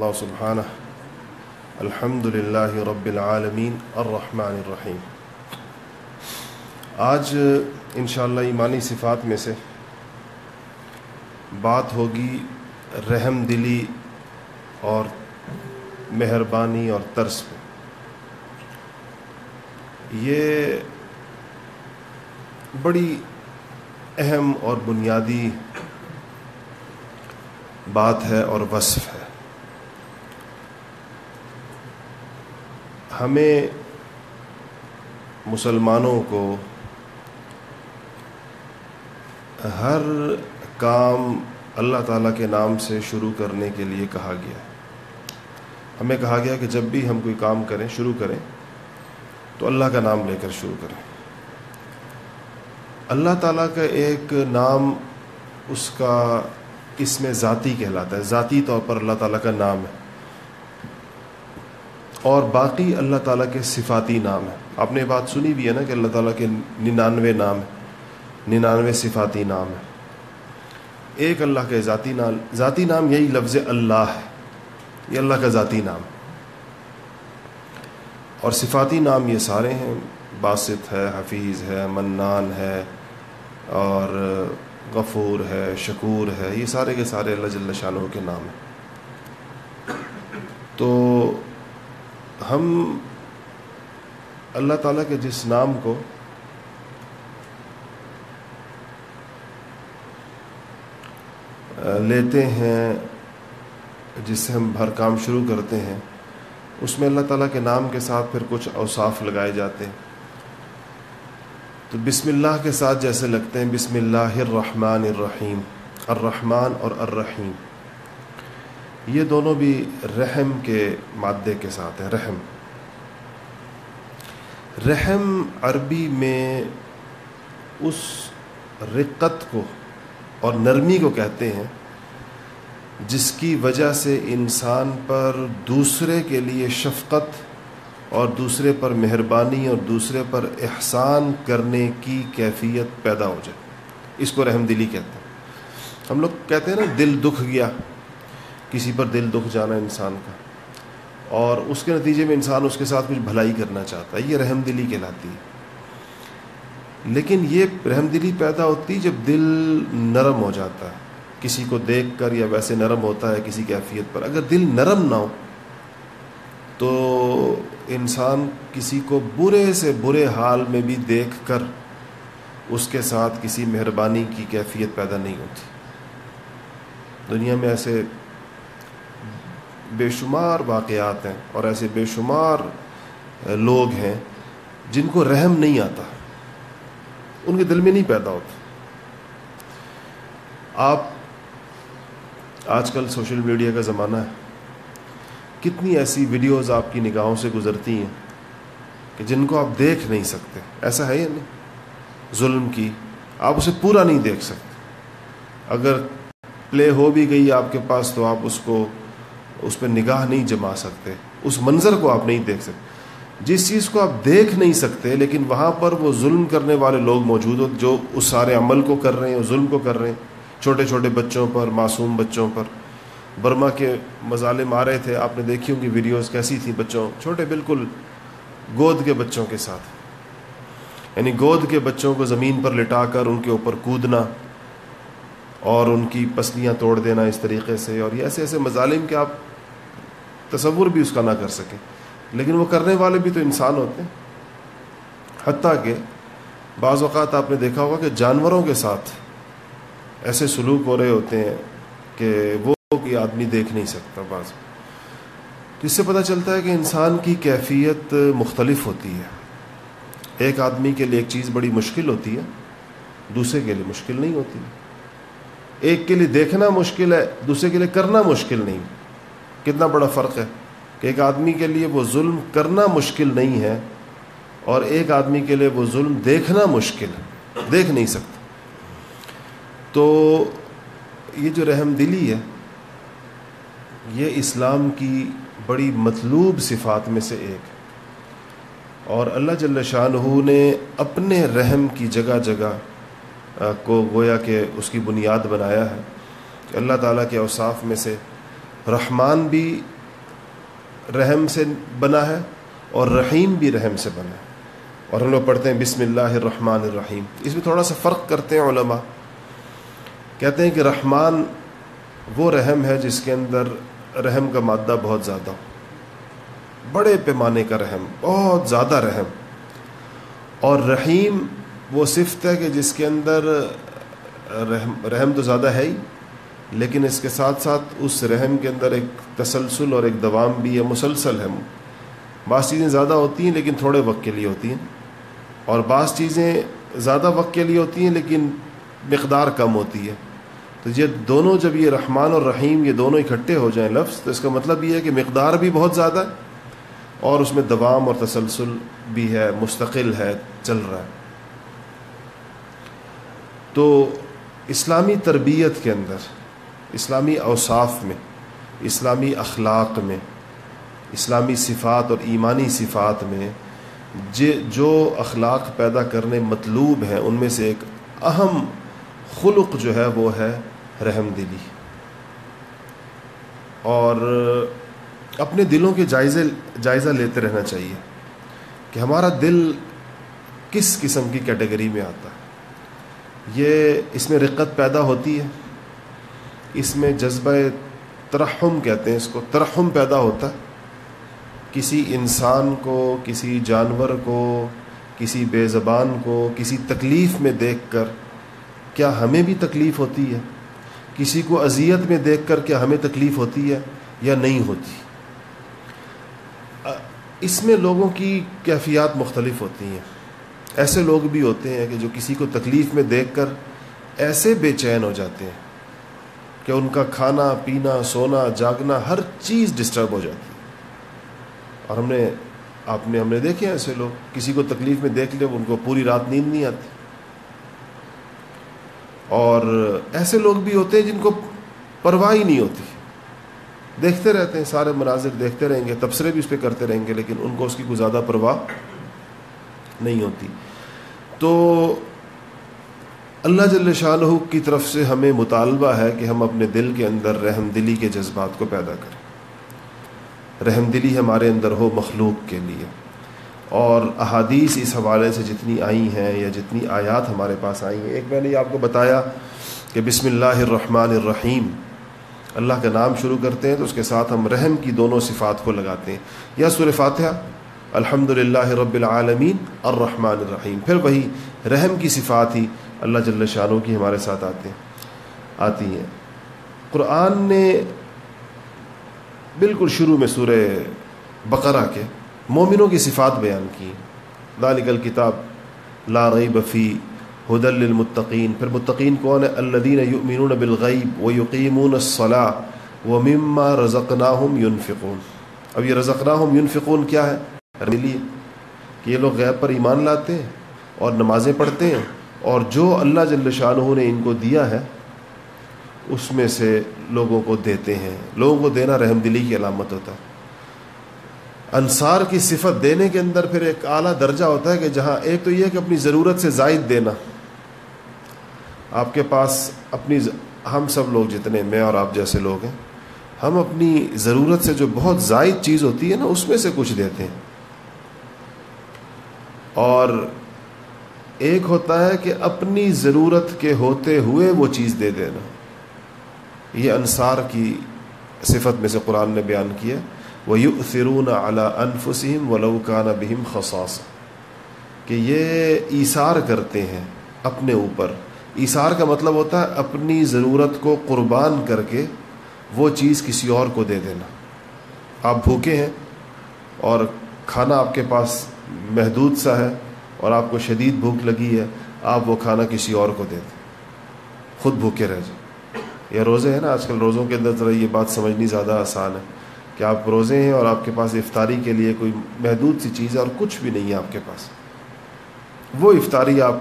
اللہ سبحانہ الحمد للہ رب العالمین الرحمن الرحیم۔ آج انشاءاللہ ایمانی صفات میں سے بات ہوگی رحم دلی اور مہربانی اور ترس پہ۔ یہ بڑی اہم اور بنیادی بات ہے اور وصف ہے۔ ہمیں مسلمانوں کو ہر کام اللہ تعالیٰ کے نام سے شروع کرنے کے لیے کہا گیا ہے۔ ہمیں کہا گیا کہ جب بھی ہم کوئی کام کریں، شروع کریں، تو اللہ کا نام لے کر شروع کریں۔ اللہ تعالیٰ کا ایک نام اس کا اس میں ذاتی کہلاتا ہے۔ ذاتی طور پر اللہ تعالیٰ کا نام ہے۔ اور باقی اللہ تعالیٰ کے صفاتی نام ہے آپ نے بات سنی بھی ہے نا کہ اللہ تعالیٰ کے ننانوے نام ہے ننانوے صفاتی نام ہے ایک اللہ کے ذاتی نام ذاتی نام یہی لفظ اللہ ہے۔ یہ اللہ کا ذاتی نام۔ اور صفاتی نام یہ سارے ہیں۔ باسط ہے، حفیظ ہے، منان ہے، اور غفور ہے، شکور ہے۔ یہ سارے کے سارے اللہ جل شاہ کے نام ہیں تو ہم اللہ تعالیٰ کے جس نام کو لیتے ہیں، جس سے ہم ہر کام شروع کرتے ہیں، اس میں اللہ تعالیٰ کے نام کے ساتھ پھر کچھ اوصاف لگائے جاتے ہیں۔ تو بسم اللہ کے ساتھ جیسے لگتے ہیں، بسم اللہ الرحمن الرحیم، الرحمن اور الرحیم۔ یہ دونوں بھی رحم کے مادے کے ساتھ ہیں، رحم۔ رحم عربی میں اس رقت کو اور نرمی کو کہتے ہیں، جس کی وجہ سے انسان پر دوسرے کے لیے شفقت اور دوسرے پر مہربانی اور دوسرے پر احسان کرنے کی کیفیت پیدا ہو جائے۔ اس کو رحم دلی کہتے ہیں۔ ہم لوگ کہتے ہیں نا، دل دکھ گیا۔ کسی پر دل دکھ جانا انسان کا۔ اور اس کے نتیجے میں انسان اس کے ساتھ کچھ بھلائی کرنا چاہتا ہے۔ یہ رحم دلی کہلاتی ہے۔ لیکن یہ رحم دلی پیدا ہوتی جب دل نرم ہو جاتا ہے۔ کسی کو دیکھ کر یا ویسے نرم ہوتا ہے کسی کیفیت پر۔ اگر دل نرم نہ ہو، تو انسان کسی کو برے سے برے حال میں بھی دیکھ کر اس کے ساتھ کسی مہربانی کی کیفیت پیدا نہیں ہوتی۔ دنیا میں ایسے بے شمار واقعات ہیں اور ایسے بے شمار لوگ ہیں جن کو رحم نہیں آتا، ان کے دل میں نہیں پیدا ہوتا۔ آپ، آج کل سوشل میڈیا کا زمانہ ہے۔ کتنی ایسی ویڈیوز آپ کی نگاہوں سے گزرتی ہیں کہ جن کو آپ دیکھ نہیں سکتے۔ ایسا ہے یا نہیں؟ ظلم کی، آپ اسے پورا نہیں دیکھ سکتے۔ اگر پلے ہو بھی گئی آپ کے پاس تو آپ اس کو اس پہ نگاہ نہیں جما سکتے، اس منظر کو آپ نہیں دیکھ سکتے۔ جس چیز کو آپ دیکھ نہیں سکتے، لیکن وہاں پر وہ ظلم کرنے والے لوگ موجود ہو جو اس سارے عمل کو کر رہے ہیں، ظلم کو کر رہے ہیں۔ چھوٹے چھوٹے بچوں پر، معصوم بچوں پر۔ برما کے مظالم آ رہے تھے، آپ نے دیکھی ہوں کہ ویڈیوز کیسی تھیں بچوں، چھوٹے بالکل گود کے بچوں کے ساتھ۔ یعنی گود کے بچوں کو زمین پر لٹا کر ان کے اوپر کودنا اور ان کی پسلیاں توڑ دینا اس طریقے سے۔ اور یہ ایسے ایسے مظالم کہ آپ تصور بھی اس کا نہ کر سکیں۔ لیکن وہ کرنے والے بھی تو انسان ہوتے ہیں۔ حتیٰ کہ بعض اوقات آپ نے دیکھا ہوگا کہ جانوروں کے ساتھ ایسے سلوک ہو رہے ہوتے ہیں کہ وہ کوئی آدمی دیکھ نہیں سکتا بعض۔ جس سے پتہ چلتا ہے کہ انسان کی کیفیت مختلف ہوتی ہے۔ ایک آدمی کے لیے ایک چیز بڑی مشکل ہوتی ہے، دوسرے کے لیے مشکل نہیں ہوتی۔ ایک کے لیے دیکھنا مشکل ہے، دوسرے کے لیے کرنا مشکل نہیں۔ کتنا بڑا فرق ہے کہ ایک آدمی کے لیے وہ ظلم کرنا مشکل نہیں ہے اور ایک آدمی کے لیے وہ ظلم دیکھنا مشکل ہے، دیکھ نہیں سکتا۔ تو یہ جو رحم دلی ہے، یہ اسلام کی بڑی مطلوب صفات میں سے ایک ہے۔ اور اللہ جل شاہ نے اپنے رحم کی جگہ جگہ کو گویا کہ اس کی بنیاد بنایا ہے۔ کہ اللہ تعالیٰ کے اوصاف میں سے رحمان بھی رحم سے بنا ہے اور رحیم بھی رحم سے بنا ہے۔ اور ہم لوگ پڑھتے ہیں بسم اللہ الرحمن الرحیم۔ اس میں تھوڑا سا فرق کرتے ہیں علماء۔ کہتے ہیں کہ رحمان وہ رحم ہے جس کے اندر رحم کا مادہ بہت زیادہ ہو۔ بڑے پیمانے کا رحم، بہت زیادہ رحم۔ اور رحیم وہ صفت ہے کہ جس کے اندر رحم رحم تو زیادہ ہے ہی۔ لیکن اس کے ساتھ ساتھ اس رحم کے اندر ایک تسلسل اور ایک دوام بھی ہے مسلسل ہے۔ بعض چیزیں زیادہ ہوتی ہیں لیکن تھوڑے وقت کے لیے ہوتی ہیں۔ اور بعض چیزیں زیادہ وقت کے لیے ہوتی ہیں لیکن مقدار کم ہوتی ہے۔ تو یہ دونوں جب یہ رحمان اور رحیم یہ دونوں اکٹھے ہو جائیں لفظ، تو اس کا مطلب یہ ہے کہ مقدار بھی بہت زیادہ ہے اور اس میں دوام اور تسلسل بھی ہے، مستقل ہے، چل رہا ہے۔ تو اسلامی تربیت کے اندر اسلامی اوصاف میں، اسلامی اخلاق میں، اسلامی صفات اور ایمانی صفات میں جو اخلاق پیدا کرنے مطلوب ہیں، ان میں سے ایک اہم خلق جو ہے، وہ ہے رحم دلی۔ اور اپنے دلوں کے جائزے، جائزہ لیتے رہنا چاہیے کہ ہمارا دل کس قسم کی کیٹیگری میں آتا ہے۔ یہ اس میں رقت پیدا ہوتی ہے۔ اس میں جذبہ ترحم کہتے ہیں اس کو، ترحم پیدا ہوتا ہے۔ کسی انسان کو، کسی جانور کو، کسی بے زبان کو، کسی تکلیف میں دیکھ کر کیا ہمیں بھی تکلیف ہوتی ہے؟ کسی کو اذیت میں دیکھ کر کیا ہمیں تکلیف ہوتی ہے یا نہیں ہوتی؟ اس میں لوگوں کی کیفیات مختلف ہوتی ہیں۔ ایسے لوگ بھی ہوتے ہیں کہ جو کسی کو تکلیف میں دیکھ کر ایسے بے چین ہو جاتے ہیں۔ کہ ان کا کھانا، پینا، سونا، جاگنا، ہر چیز ڈسٹرب ہو جاتی ہے۔ اور ہم نے، آپ نے، ہم نے دیکھے ہیں ایسے لوگ، کسی کو تکلیف میں دیکھ لے، ان کو پوری رات نیند نہیں آتی۔ اور ایسے لوگ بھی ہوتے ہیں جن کو پرواہ ہی نہیں ہوتی۔ دیکھتے رہتے ہیں، سارے مناظر دیکھتے رہیں گے، تبصرے بھی اس پہ کرتے رہیں گے، لیکن ان کو اس کی کوئی زیادہ پرواہ نہیں ہوتی۔ تو اللہ جل شاہ کی طرف سے ہمیں مطالبہ ہے کہ ہم اپنے دل کے اندر رحم دلی کے جذبات کو پیدا کریں۔ رحم دلی ہمارے اندر ہو مخلوق کے لیے۔ اور احادیث اس حوالے سے جتنی آئی ہیں یا جتنی آیات ہمارے پاس آئی ہیں، ایک میں نے آپ کو بتایا کہ بسم اللہ الرحمن الرحیم، اللہ کا نام شروع کرتے ہیں تو اس کے ساتھ ہم رحم کی دونوں صفات کو لگاتے ہیں۔ یا سور فاتحہ الحمد للہ رب العالمین الرحمن الرحیم۔ پھر وہی رحم کی صفات ہی اللہ جل شاہ کی ہمارے ساتھ آتے ہیں، آتی ہیں۔ قرآن نے بالکل شروع میں سورہ بقرہ کے مومنوں کی صفات بیان کی۔ ذالک الکتاب لا ریب فی حدل للمتقین۔ پھر متقین کون ہے؟ الذین یؤمنون بالغیب ویقیمون الصلاة ومما رزقناہم ينفقون اب یہ رزقناہم ينفقون کیا ہے؟ لیے کہ یہ لوگ غیب پر ایمان لاتے ہیں اور نمازیں پڑھتے ہیں۔ اور جو اللہ جل شاہ نے ان کو دیا ہے، اس میں سے لوگوں کو دیتے ہیں۔ لوگوں کو دینا رحم دلی کی علامت ہوتا ہے۔ انصار کی صفت دینے کے اندر پھر ایک اعلیٰ درجہ ہوتا ہے کہ جہاں ایک تو یہ کہ اپنی ضرورت سے زائد دینا۔ آپ کے پاس اپنی ہم سب لوگ جتنے میں اور آپ جیسے لوگ ہیں، ہم اپنی ضرورت سے جو بہت زائد چیز ہوتی ہے نا، اس میں سے کچھ دیتے ہیں۔ اور ایک ہوتا ہے کہ اپنی ضرورت کے ہوتے ہوئے وہ چیز دے دینا۔ یہ انصار کی صفت میں سے قرآن نے بیان کیا وہ یو فرون اعلیٰ انفسم و بہم خصاص کہ یہ ایثار کرتے ہیں اپنے اوپر۔ ایثار کا مطلب ہوتا ہے اپنی ضرورت کو قربان کر کے وہ چیز کسی اور کو دے دینا۔ آپ بھوکے ہیں اور کھانا آپ کے پاس محدود سا ہے۔ اور آپ کو شدید بھوک لگی ہے، آپ وہ کھانا کسی اور کو دے دیں۔ خود بھوکے رہ جائیں۔ یا روزے ہیں نا، آج کل روزوں کے اندر ذرا یہ بات سمجھنی زیادہ آسان ہے کہ آپ روزے ہیں اور آپ کے پاس افطاری کے لیے کوئی محدود سی چیز ہے اور کچھ بھی نہیں ہے آپ کے پاس۔ وہ افطاری آپ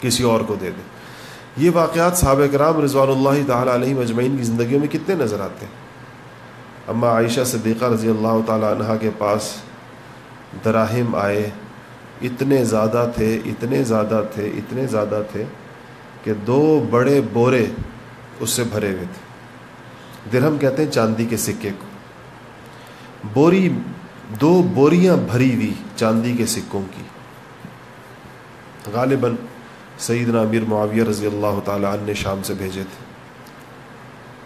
کسی اور کو دے دیں۔ یہ واقعات صحابہ کرام رضوان اللہ تعالیٰ علیہ مجمعین کی زندگیوں میں کتنے نظر آتے ہیں۔ اما عائشہ صدیقہ رضی اللہ تعالیٰ عنہ کے پاس دراہم آئے۔ اتنے زیادہ تھے، اتنے زیادہ تھے، اتنے زیادہ تھے کہ دو بڑے بورے اس سے بھرے ہوئے تھے۔ درہم کہتے ہیں چاندی کے سکے کو۔ بوری، دو بوریاں بھری ہوئی چاندی کے سکوں کی۔ غالباً سیدنا امیر معاویہ رضی اللہ تعالیٰ عنہ نے شام سے بھیجے تھے۔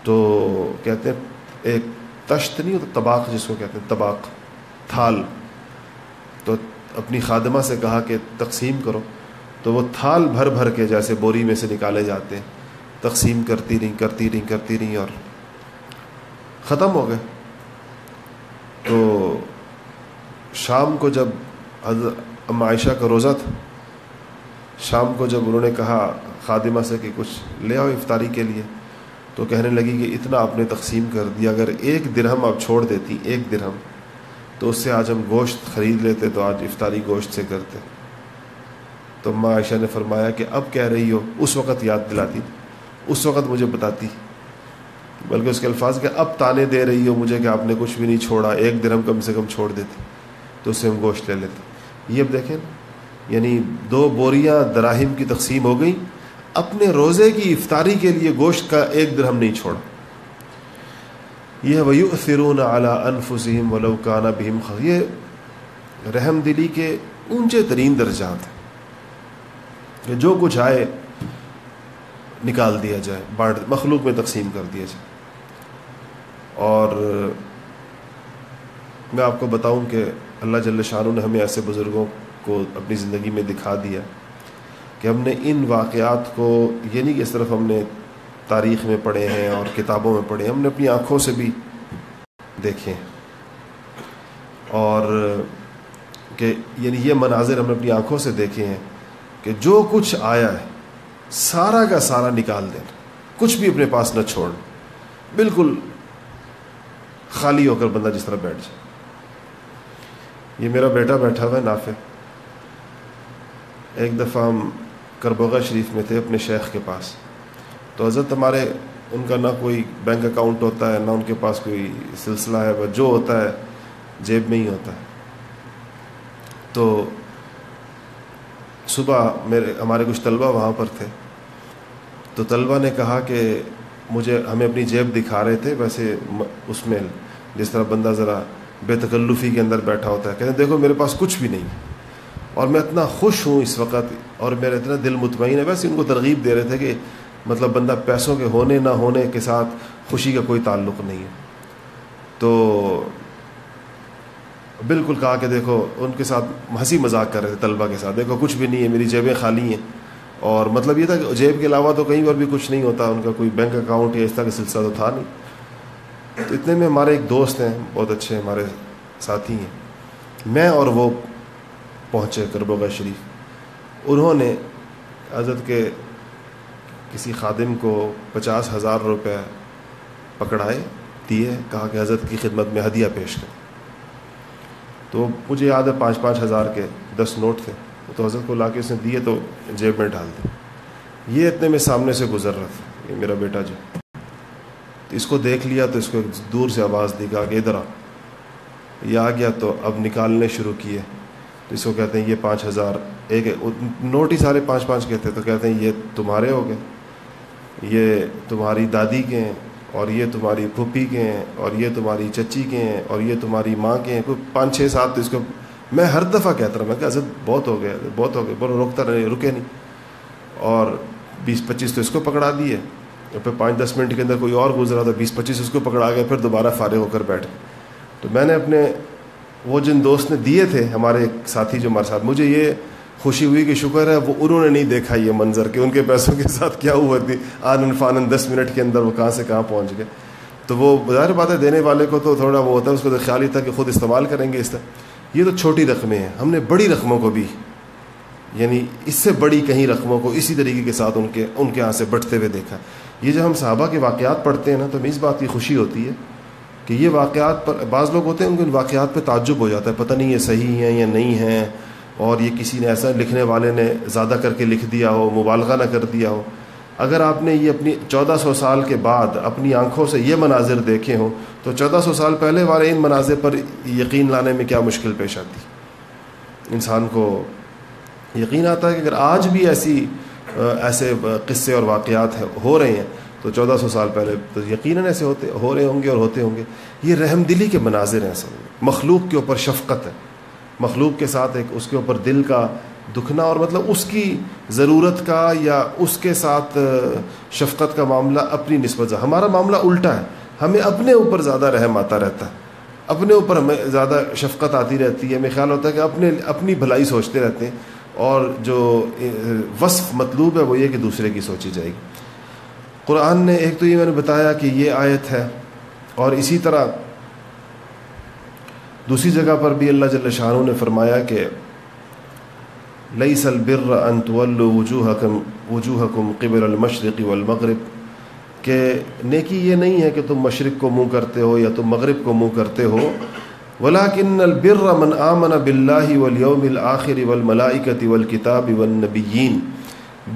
تو کہتے ہیں ایک تشت نہیں ہوتا، طباق جس کو کہتے ہیں، طباق، تھال۔ تو اپنی خادمہ سے کہا کہ تقسیم کرو، تو وہ تھال بھر بھر کے جیسے بوری میں سے نکالے جاتے ہیں۔ تقسیم کرتی رہیں کرتی رہیں کرتی رہیں اور ختم ہو گئے۔ تو شام کو جب حضرت عائشہ کا روزہ تھا، شام کو جب انہوں نے کہا خادمہ سے کہ کچھ لے آؤ افطاری کے لیے، تو کہنے لگی کہ اتنا آپ نے تقسیم کر دیا، اگر ایک درہم آپ چھوڑ دیتی، ایک درہم۔ تو اس سے آج ہم گوشت خرید لیتے تو آج افطاری گوشت سے کرتے۔ تو ماں عائشہ نے فرمایا کہ اب کہہ رہی ہو، اس وقت یاد دلاتی۔ اس وقت مجھے بتاتی۔ بلکہ اس کے الفاظ کہ اب تانے دے رہی ہو مجھے کہ آپ نے کچھ بھی نہیں چھوڑا، ایک درہم کم سے کم چھوڑ دیتی۔ تو اس سے ہم گوشت لے لیتے۔ یہ اب دیکھیں یعنی دو بوریاں دراہم کی تقسیم ہو گئی اپنے روزے کی افطاری کے لیے گوشت کا ایک درہم نہیں چھوڑا۔ یہ ویو فرون اعلیٰ انفسم ولوکانہ بھیم یہ رحم دلی کے اونچے ترین درجات ہیں۔ کہ جو کچھ آئے نکال دیا جائے، بانٹ مخلوق میں تقسیم کر دیا جائے۔ اور میں آپ کو بتاؤں کہ اللہ جل شاہ نے ہمیں ایسے بزرگوں کو اپنی زندگی میں دکھا دیا کہ ہم نے ان واقعات کو یہ نہیں کہ صرف ہم نے تاریخ میں پڑھے ہیں اور کتابوں میں پڑھے ہم نے اپنی آنکھوں سے بھی دیکھے اور کہ یعنی یہ مناظر ہم نے اپنی آنکھوں سے دیکھے ہیں کہ جو کچھ آیا ہے، سارا کا سارا نکال دینا کچھ بھی اپنے پاس نہ چھوڑ۔ بالکل خالی ہو کر بندہ جس طرح بیٹھ جائے۔ یہ میرا بیٹا بیٹھا ہوا ہے، نافع۔ ایک دفعہ ہم کربوگا شریف میں تھے اپنے شیخ کے پاس۔ تو حضرت ہمارے، ان کا نہ کوئی بینک اکاؤنٹ ہوتا ہے، نہ ان کے پاس کوئی سلسلہ ہے، وہ جو ہوتا ہے، جیب میں ہی ہوتا ہے۔ تو صبح میرے، ہمارے کچھ طلبہ وہاں پر تھے۔ تو طلبہ نے کہا کہ مجھے، ہمیں اپنی جیب دکھا رہے تھے ویسے اس میں، جس طرح بندہ ذرا بے تکلفی کے اندر بیٹھا ہوتا ہے۔ کہتے ہیں، دیکھو میرے پاس کچھ بھی نہیں اور میں اتنا خوش ہوں اس وقت، اور میرا اتنا دل مطمئن ہے۔ ویسے ان کو ترغیب دے رہے تھے کہ مطلب بندہ پیسوں کے ہونے نہ ہونے کے ساتھ خوشی کا کوئی تعلق نہیں ہے۔ تو بالکل کہا کہ دیکھو، ان کے ساتھ ہنسی مذاق کر رہے تھے، طلبہ کے ساتھ۔ دیکھو، کچھ بھی نہیں ہے، میری جیبیں خالی ہیں۔ اور مطلب یہ تھا کہ جیب کے علاوہ تو کہیں پر بھی کچھ نہیں ہوتا، ان کا کوئی بینک اکاؤنٹ یا اس طرح کا سلسلہ تو تھا نہیں۔ تو اتنے میں ہمارے ایک دوست ہیں، بہت اچھے ہمارے ساتھی ہیں۔ میں اور وہ پہنچے کربوگا شریف۔ انہوں نے حضرت کے کسی خادم کو پچاس ہزار روپے پکڑائے، دیے، کہا کہ حضرت کی خدمت میں ہدیہ پیش کریں۔ تو مجھے یاد ہے پانچ پانچ ہزار کے دس نوٹ تھے۔ تو حضرت کو لا کے اس نے دیے تو جیب میں ڈال دی یہ اتنے میں سامنے سے گزر رہا تھا۔ یہ میرا بیٹا جو تو اس کو دیکھ لیا تو اس کو دور سے آواز دی، کہا کہ ادھر آ۔ یہ آ گیا تو اب نکالنے شروع کیے۔ تو اس کو کہتے ہیں یہ پانچ ہزار، ایک نوٹ ہی سارے پانچ پانچ کے تھے۔ تو کہتے ہیں یہ تمہارے ہو گئے۔ یہ تمہاری دادی کے ہیں اور یہ تمہاری پھوپھی کے ہیں اور یہ تمہاری چچی کے ہیں اور یہ تمہاری ماں کے ہیں۔ کوئی پانچ چھ سات تو اس کو میں ہر دفعہ کہتا رہا، میں کہ حضرت، بہت ہو گیا، بہت ہو گیا، بولو روکتا رہے، رکے نہیں۔ اور بیس پچیس تو اس کو پکڑا دیے اور پھر پانچ دس منٹ کے اندر کوئی اور گزرا تو بیس پچیس اس کو پکڑا گیا پھر دوبارہ فارغ ہو کر بیٹھ تو میں نے اپنے وہ جن دوست نے دیے تھے ہمارے ایک ساتھی جو ہمارے ساتھ، مجھے یہ خوشی ہوئی کہ شکر ہے، وہ انہوں نے نہیں دیکھا یہ منظر کہ ان کے پیسوں کے ساتھ کیا ہوا تھی۔ آنن فانن دس منٹ کے اندر وہ کہاں سے کہاں پہنچ گئے۔ تو وہ ظاہر بات ہے، دینے والے کو تو تھوڑا وہ ہوتا ہے، اس کو تو خیال ہی تھا کہ خود استعمال کریں گے اس طرح۔ یہ تو چھوٹی رقمیں ہیں، ہم نے بڑی رقموں کو بھی یعنی اس سے بڑی کہیں رقموں کو اسی طریقے کے ساتھ ان کے ان کے یہاں سے بٹھتے ہوئے دیکھا۔ یہ جب ہم صحابہ کے واقعات پڑھتے ہیں نا، تو ہمیں اس بات کی خوشی ہوتی ہے کہ یہ واقعات پر، بعض لوگ ہوتے ہیں، ان کے ان واقعات پہ تعجب ہو جاتا ہے، پتہ نہیں یہ صحیح ہیں یا نہیں ہیں۔ اور یہ کسی نے ایسا لکھنے والے نے زیادہ کر کے لکھ دیا ہو، مبالغہ نہ کر دیا ہو۔ اگر آپ نے یہ اپنی چودہ سو سال کے بعد اپنی آنکھوں سے یہ مناظر دیکھے ہوں، تو چودہ سو سال پہلے والے ان مناظر پر یقین لانے میں کیا مشکل پیش آتی؟ انسان کو یقین آتا ہے کہ اگر آج بھی ایسی، ایسے قصے اور واقعات ہو رہے ہیں، تو چودہ سو سال پہلے تو یقیناً ایسے ہوتے، ہو رہے ہوں گے اور ہوتے ہوں گے۔ یہ رحم دلی کے مناظر ہیں اصل مخلوق کے اوپر شفقت ہے۔ مخلوق کے ساتھ ایک اس کے اوپر دل کا دکھنا اور مطلب اس کی ضرورت کا یا اس کے ساتھ شفقت کا معاملہ اپنی نسبت ہمارا معاملہ الٹا ہے۔ ہمیں اپنے اوپر زیادہ رحم آتا رہتا ہے۔ اپنے اوپر ہمیں زیادہ شفقت آتی رہتی ہے۔ ہمیں خیال ہوتا ہے کہ اپنے، اپنی بھلائی سوچتے رہتے ہیں۔ اور جو وصف مطلوب ہے وہ یہ کہ دوسرے کی سوچی جائے گی۔ قرآن نے ایک تو یہ میں نے بتایا کہ یہ آیت ہے اور اسی طرح دوسری جگہ پر بھی اللہ جل شاہ نے فرمایا کہ لئی سل بر انت وجوہ وجوہ کم قبر المشرق والمغرب کہ نیکی یہ نہیں ہے کہ تم مشرق کو منہ کرتے ہو یا تم مغرب کو منہ کرتے ہو ولاکن البر من آمن بلّہ ولیوم الآخر والملائکت والکتاب والنبیین۔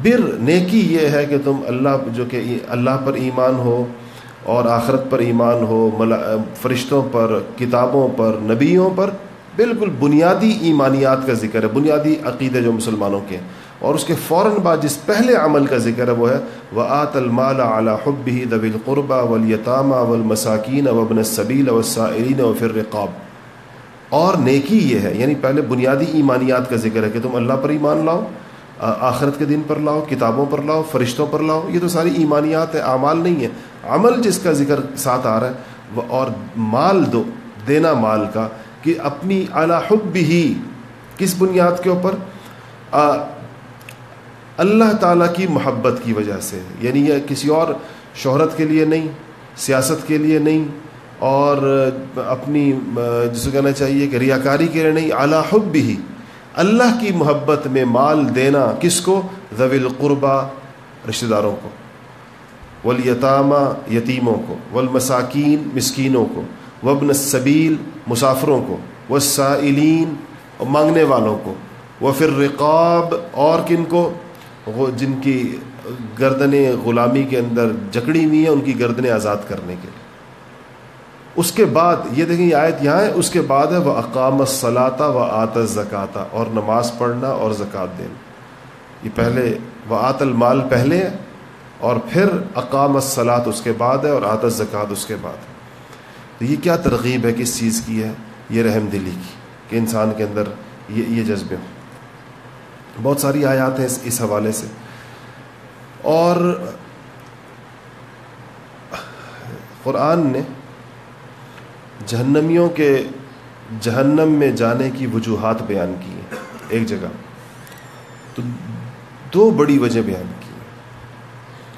بر نیکی یہ ہے کہ تم اللہ جو کہ اللہ پر ایمان ہو اور آخرت پر ایمان ہو فرشتوں پر، کتابوں پر، نبیوں پر بالکل بنیادی ایمانیات کا ذکر ہے، بنیادی عقیدے جو مسلمانوں کے ہیں۔ اور اس کے فوراً بعد جس پہلے عمل کا ذکر ہے وہ ہے وہ آت المال اعلیٰ حب ہی دب القربہ ولیطامہ اولمساکین وبن صبیل وسائرین و فر رقاب اور نیکی یہ ہے یعنی پہلے بنیادی ایمانیات کا ذکر ہے کہ تم اللہ پر ایمان لاؤ آخرت کے دن پر لاؤ، کتابوں پر لاؤ، فرشتوں پر لاؤ، یہ تو ساری ایمانیات ہیں، اعمال نہیں ہے عمل جس کا ذکر ساتھ آ رہا ہے، وہ اور مال دو، دینا مال کا، کہ اپنی اعلیٰ حب ہی کس بنیاد کے اوپر؟ اللہ تعالیٰ کی محبت کی وجہ سے یعنی یہ کسی اور شہرت کے لیے نہیں، سیاست کے لیے نہیں، اور اپنی جسے کہنا چاہیے کہ ریاکاری کے لیے نہیں، اعلیٰ حب بھی اللہ کی محبت میں مال دینا کس کو؟ ضوی القربہ رشتہ داروں کو۔ ولیطامہ یتیموں کو، والمساکین مسکینوں کو وبن صبیل مسافروں کو وسائلین مانگنے والوں کو وہ پھر رقاب اور کن کو؟ جن کی گردنیں غلامی کے اندر جکڑی ہوئی ہیں ان کی گردنیں آزاد کرنے کے لیے۔ اس کے بعد، یہ دیکھیں یہ آیت یہاں ہے، اس کے بعد ہے وہ اقام صلاطہ و آت زکاتہ اور نماز پڑھنا اور زکوٰۃ دینا۔ یہ پہلے وہ آت المال پہلے ہے اور پھر اقام صلاط اس کے بعد ہے اور آت زکوٰۃ اس کے بعد ہے۔ تو یہ کیا ترغیب ہے کس چیز کی ہے؟ یہ رحم دلی کی، کہ انسان کے اندر یہ یہ جذبے ہوں۔ بہت ساری آیات ہیں اس اس حوالے سے۔ اور قرآن نے جہنمیوں کے، جہنم میں جانے کی وجوہات بیان کی ہیں ایک جگہ۔ تو دو بڑی وجہ بیان کی۔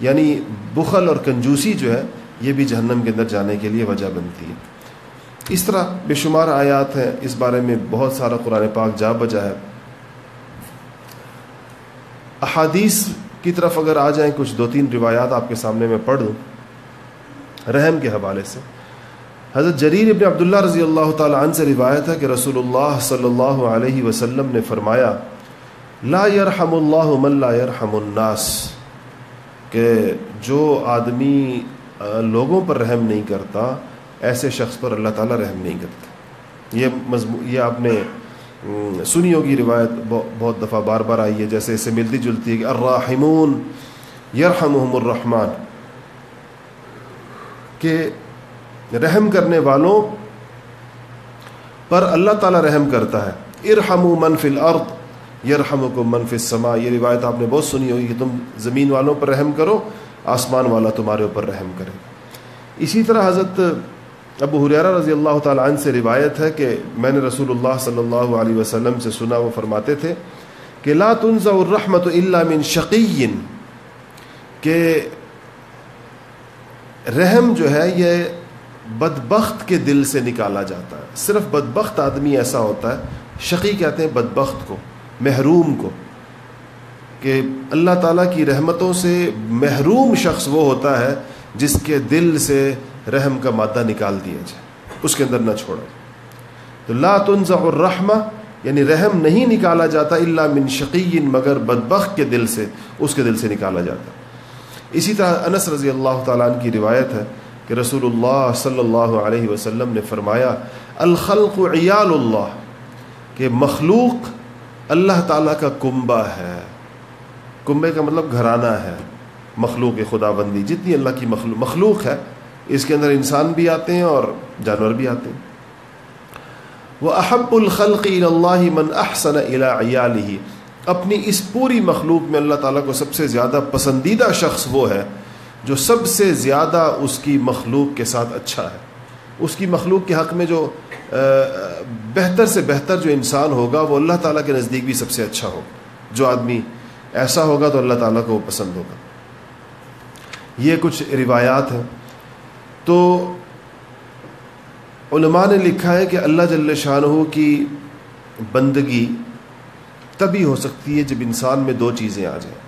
یعنی بخل اور کنجوسی جو ہے، یہ بھی جہنم کے اندر جانے کے لیے وجہ بنتی ہے۔ اس طرح بے شمار آیات ہیں۔ اس بارے میں بہت سارا قرآن پاک جا بجا ہے۔ احادیث کی طرف اگر آ جائیں، کچھ دو تین روایات آپ کے سامنے میں پڑھ دوں رحم کے حوالے سے۔ حضرت جریر ابن عبداللہ رضی اللہ تعالیٰ عنہ سے روایت ہے کہ رسول اللہ صلی اللہ علیہ وسلم نے فرمایا، لا یرحم اللہ من لا یرحم الناس۔ کہ جو آدمی لوگوں پر رحم نہیں کرتا، ایسے شخص پر اللہ تعالیٰ رحم نہیں کرتا۔ یہ مضمون یہ آپ نے سنی ہوگی روایت بہت دفعہ بار بار آئی ہے۔ جیسے اس سے ملتی جلتی ہے کہ الرحمون یرحمہم الرحمن۔ کہ رحم کرنے والوں پر اللہ تعالیٰ رحم کرتا ہے۔ ارحم من فی الارض۔ یرحم کو منفی السما یہ روایت آپ نے بہت سنی ہوگی کہ تم زمین والوں پر رحم کرو، آسمان والا تمہارے اوپر رحم کرے۔ اسی طرح حضرت ابو حریرہ رضی اللہ تعالیٰ عنہ سے روایت ہے کہ میں نے رسول اللہ صلی اللہ علیہ وسلم سے سنا، وہ فرماتے تھے کہ لا تنزع الرحمت الا من شقین کہ رحم جو ہے یہ بدبخت کے دل سے نکالا جاتا ہے۔ صرف بدبخت آدمی ایسا ہوتا ہے، شقی کہتے ہیں بدبخت کو۔ محروم کو، کہ اللہ تعالیٰ کی رحمتوں سے محروم شخص وہ ہوتا ہے جس کے دل سے رحم کا مادہ نکال دیا جائے، اس کے اندر نہ چھوڑا جائے۔ تو لا تنزع الرحمہ یعنی رحم نہیں نکالا جاتا اللہ من شقی مگر بدبخت کے دل سے، اس کے دل سے نکالا جاتا۔ اسی طرح انس رضی اللہ تعالیٰ عنہ کی روایت ہے کہ رسول اللہ صلی اللہ علیہ وسلم نے فرمایا، الخلق عیال اللہ، کہ مخلوق اللہ تعالیٰ کا کنبہ ہے۔ کنبے کا مطلب گھرانہ ہے، مخلوق خدا بندی جتنی اللہ کی مخلوق مخلوق ہے، اس کے اندر انسان بھی آتے ہیں اور جانور بھی آتے ہیں۔ وہ احب الخلق اللہ من احسن عیالی اپنی اس پوری مخلوق میں اللہ تعالیٰ کو سب سے زیادہ پسندیدہ شخص وہ ہے جو سب سے زیادہ اس کی مخلوق کے ساتھ اچھا ہے۔ اس کی مخلوق کے حق میں جو بہتر سے بہتر جو انسان ہوگا، وہ اللہ تعالیٰ کے نزدیک بھی سب سے اچھا ہو جو آدمی ایسا ہوگا تو اللہ تعالیٰ کو وہ پسند ہوگا۔ یہ کچھ روایات ہیں۔ تو علماء نے لکھا ہے کہ اللہ جل شاہ کی بندگی تبھی ہو سکتی ہے جب انسان میں دو چیزیں آ جائیں۔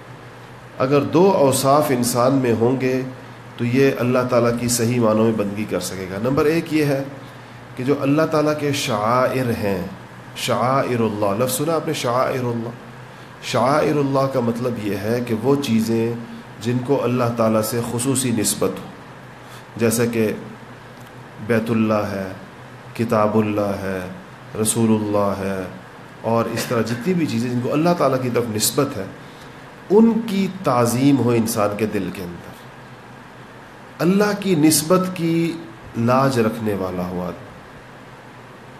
اگر دو اوصاف انسان میں ہوں گے تو یہ اللہ تعالیٰ کی صحیح معنوں میں بندگی کر سکے گا۔ نمبر ایک یہ ہے کہ جو اللہ تعالیٰ کے شاعر ہیں شاعر اللہ، لفظ سنا آپ نے شاعر اللہ۔ شاعر اللہ کا مطلب یہ ہے کہ وہ چیزیں جن کو اللہ تعالیٰ سے خصوصی نسبت ہو۔ جیسے کہ بیت اللہ ہے، کتاب اللہ ہے، رسول اللہ ہے، اور اس طرح جتنی بھی چیزیں جن کو اللہ تعالیٰ کی طرف نسبت ہے، ان کی تعظیم ہو انسان کے دل کے اندر۔ اللہ کی نسبت کی لاج رکھنے والا ہوا۔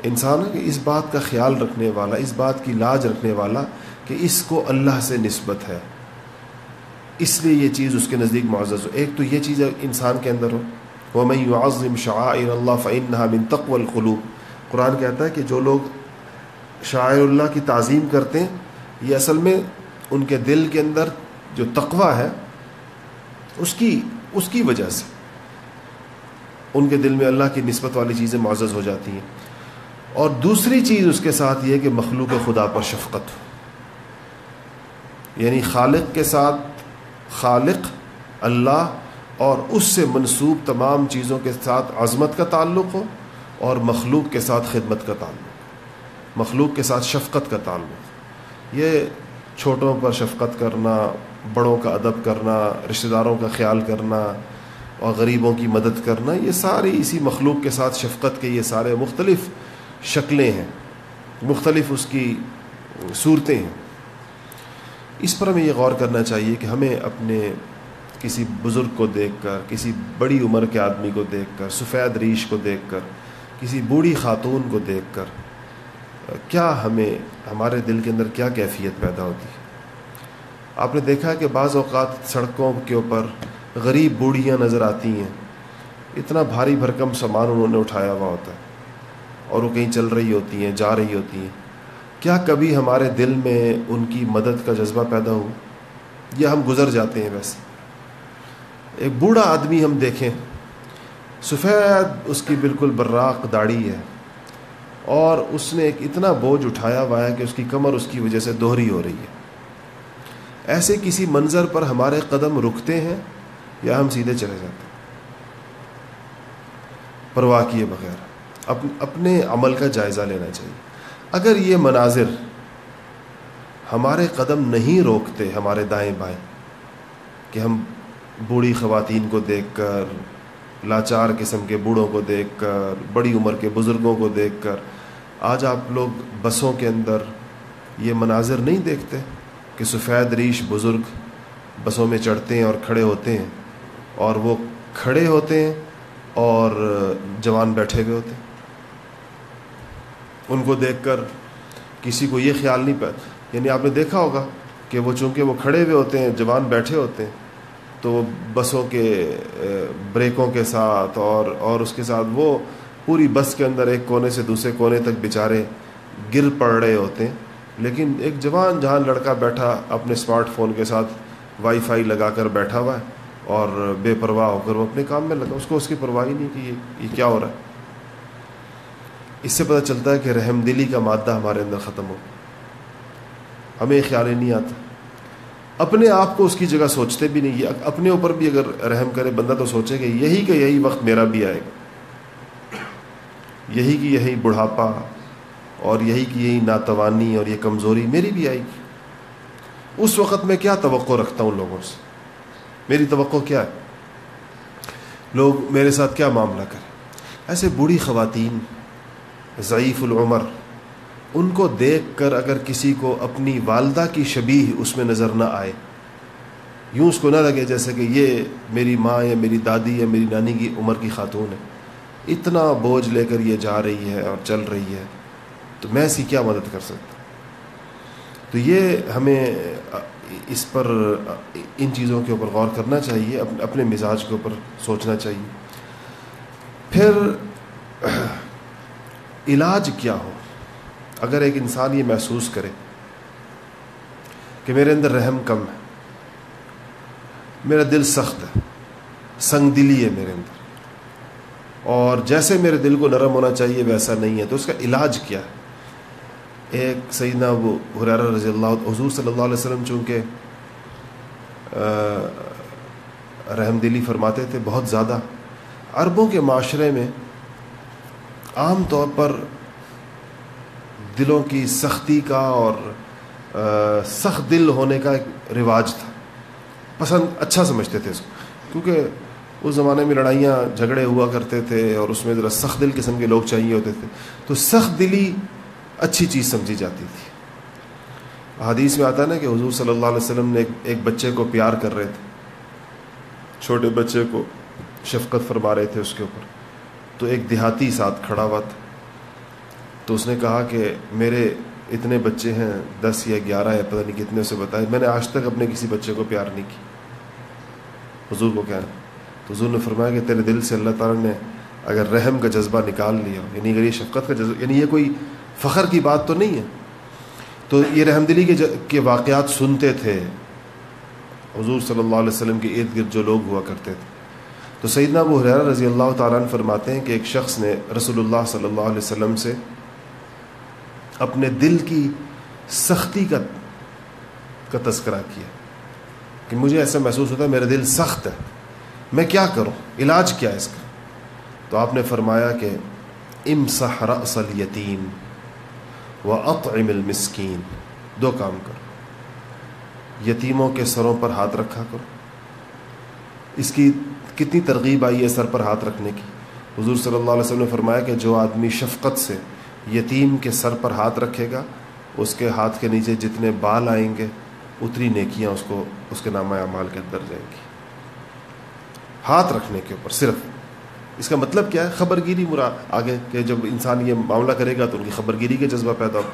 انسان کہ اس بات کا خیال رکھنے والا، اس بات کی لاج رکھنے والا کہ اس کو اللہ سے نسبت ہے۔ اس لیے یہ چیز اس کے نزدیک معزز ہو۔ ایک تو یہ چیز انسان کے اندر ہو۔ وہ میں عظم شاعر اللہ فعن من تقو القلوب۔ قرآن کہتا ہے کہ جو لوگ شاعر اللہ کی تعظیم کرتے ہیں، یہ اصل میں ان کے دل کے اندر جو تقوی ہے، اس کی اس کی وجہ سے ان کے دل میں اللہ کی نسبت والی چیزیں معزز ہو جاتی ہیں۔ اور دوسری چیز اس کے ساتھ یہ کہ مخلوق خدا پر شفقت ہو۔ یعنی خالق کے ساتھ خالق، اللہ اور اس سے منسوب تمام چیزوں کے ساتھ عظمت کا تعلق ہو اور مخلوق کے ساتھ خدمت کا تعلق مخلوق کے ساتھ شفقت کا تعلق۔ یہ چھوٹوں پر شفقت کرنا بڑوں کا ادب کرنا، رشتہ داروں کا خیال کرنا اور غریبوں کی مدد کرنا، یہ ساری اسی مخلوق کے ساتھ شفقت کے یہ سارے مختلف شکلیں ہیں، مختلف اس کی صورتیں ہیں۔ اس پر ہمیں یہ غور کرنا چاہیے کہ ہمیں اپنے کسی بزرگ کو دیکھ کر، کسی بڑی عمر کے آدمی کو دیکھ کر، سفید ریش کو دیکھ کر، کسی بوڑھی خاتون کو دیکھ کر، کیا ہمیں، ہمارے دل کے اندر کیا کیفیت پیدا ہوتی ہے؟ آپ نے دیکھا کہ بعض اوقات سڑکوں کے اوپر غریب بوڑھیاں نظر آتی ہیں۔ اتنا بھاری بھرکم سامان انہوں نے اٹھایا ہوا ہوتا ہے اور وہ کہیں چل رہی ہوتی ہیں، جا رہی ہوتی ہیں۔ کیا کبھی ہمارے دل میں ان کی مدد کا جذبہ پیدا ہو؟ یا ہم گزر جاتے ہیں ویسے ایک بوڑھا آدمی ہم دیکھیں۔ سفید، اس کی بالکل براق داڑھی ہے۔ اور اس نے ایک اتنا بوجھ اٹھایا ہوا ہے کہ اس کی کمر اس کی وجہ سے دوہری ہو رہی ہے۔ ایسے کسی منظر پر ہمارے قدم رکتے ہیں یا ہم سیدھے چلے جاتے ہیں؟ پرواہ کیے بغیر اپنے عمل کا جائزہ لینا چاہیے۔ اگر یہ مناظر ہمارے قدم نہیں روکتے، ہمارے دائیں بائیں، کہ ہم بوڑھی خواتین کو دیکھ کر، لاچار قسم کے بوڑھوں کو دیکھ کر، بڑی عمر کے بزرگوں کو دیکھ کر، آج آپ لوگ بسوں کے اندر یہ مناظر نہیں دیکھتے؟ کہ سفید ریش بزرگ بسوں میں چڑھتے ہیں اور کھڑے ہوتے ہیں اور وہ کھڑے ہوتے ہیں اور جوان بیٹھے ہوئے ہوتے ہیں۔ ان کو دیکھ کر کسی کو یہ خیال نہیں پہ یعنی آپ نے دیکھا ہوگا کہ وہ چونکہ وہ کھڑے ہوئے ہوتے ہیں، جوان بیٹھے ہوتے ہیں، تو وہ بسوں کے بریکوں کے ساتھ اور اور اس کے ساتھ وہ پوری بس کے اندر ایک کونے سے دوسرے کونے تک بیچارے گر پڑ رہے ہوتے ہیں۔ لیکن ایک جوان جہاں لڑکا بیٹھا اپنے اسمارٹ فون کے ساتھ وائی فائی لگا کر بیٹھا ہوا ہے اور بے پرواہ ہو کر وہ اپنے کام میں لگا۔ اس کو اس کی پرواہ ہی نہیں کہ یہ یہ کیا ہو رہا ہے۔ اس سے پتہ چلتا ہے کہ رحم دلی کا مادہ ہمارے اندر ختم ہو۔ ہمیں خیال ہی نہیں آتا۔ اپنے آپ کو اس کی جگہ سوچتے بھی نہیں۔ یہ اپنے اوپر بھی اگر رحم کرے، بندہ تو سوچے کہ یہی کہ یہی وقت میرا بھی آئے گا۔ یہی کہ یہی بڑھاپا اور یہی کہ یہی ناتوانی اور یہ کمزوری میری بھی آئے گی اس وقت میں کیا توقع رکھتا ہوں لوگوں سے؟ میری توقع کیا ہے؟ لوگ میرے ساتھ کیا معاملہ کریں؟ ایسے بوڑھی خواتین، ضعیف العمر، ان کو دیکھ کر اگر کسی کو اپنی والدہ کی شبیہ اس میں نظر نہ آئے، یوں اس کو نہ لگے جیسے کہ یہ میری ماں یا میری دادی یا میری نانی کی عمر کی خاتون ہے۔ اتنا بوجھ لے کر یہ جا رہی ہے اور چل رہی ہے۔ تو میں ایسی کیا مدد کر سکتا تو یہ ہمیں، اس پر، ان چیزوں کے اوپر غور کرنا چاہیے اپنے مزاج کے اوپر سوچنا چاہیے۔ پھر، علاج کیا ہو؟ اگر ایک انسان یہ محسوس کرے کہ میرے اندر رحم کم ہے، میرا دل سخت ہے، سنگ دلی ہے میرے اندر، اور جیسے میرے دل کو نرم ہونا چاہیے ویسا نہیں ہے، تو اس کا علاج کیا ہے؟ ایک سیدنا وہ حرار رضی اللہ حضور صلی اللہ علیہ وسلم چونکہ رحم دلی فرماتے تھے بہت زیادہ، عربوں کے معاشرے میں عام طور پر دلوں کی سختی کا اور سخت دل ہونے کا ایک رواج تھا۔ پسند اچھا سمجھتے تھے اس کو، کیونکہ اس زمانے میں لڑائیاں جھگڑے ہوا کرتے تھے اور اس میں ذرا سخت دل قسم کے لوگ چاہیے ہوتے تھے۔ تو سخت دلی اچھی چیز سمجھی جاتی تھی۔ حدیث میں آتا ہے نا کہ حضور صلی اللہ علیہ وسلم نے ایک بچے کو پیار کر رہے تھے۔ چھوٹے بچے کو شفقت فرما رہے تھے اس کے اوپر۔ تو ایک دیہاتی ساتھ کھڑا ہوا تھا۔ تو اس نے کہا کہ میرے اتنے بچے ہیں، دس یا گیارہ یا پتہ نہیں کتنے سے بتائے۔ میں نے آج تک اپنے کسی بچے کو پیار نہیں کی حضور کو کہنا تو حضور نے فرمایا کہ تیرے دل سے اللہ تعالیٰ نے اگر رحم کا جذبہ نکال لیا یعنی اگر یہ شفقت کا جذبہ یعنی یہ کوئی فخر کی بات تو نہیں ہے۔ تو یہ رحم دلی کے کے واقعات سنتے تھے، حضور صلی اللہ علیہ وسلم کے ارد گرد جو لوگ ہوا کرتے تھے۔ تو سیدنا ابو حریر رضی اللہ تعالیٰ فرماتے ہیں کہ ایک شخص نے رسول اللہ صلی اللہ علیہ وسلم سے اپنے دل کی سختی کا کا تذکرہ کیا کہ مجھے ایسا محسوس ہوتا ہے میرا دل سخت ہے۔ میں کیا کروں؟ علاج کیا ہے اس کا؟ تو آپ نے فرمایا کہ ام رأس یتیم و اطعم المسکین دو کام کرو۔ یتیموں کے سروں پر ہاتھ رکھا کرو۔ اس کی کتنی ترغیب آئی ہے سر پر ہاتھ رکھنے کی؟ حضور صلی اللہ علیہ وسلم نے فرمایا کہ جو آدمی شفقت سے یتیم کے سر پر ہاتھ رکھے گا، اس کے ہاتھ کے نیچے جتنے بال آئیں گے، اتنی نیکیاں اس کو، اس کے نامہ اعمال کے اندر جائیں گی۔ ہاتھ رکھنے کے اوپر، صرف۔ اس کا مطلب کیا ہے؟ خبر گیری مرا. آگے کہ جب انسان یہ معاملہ کرے گا تو ان کی خبر گیری کا جذبہ پیدا ہو.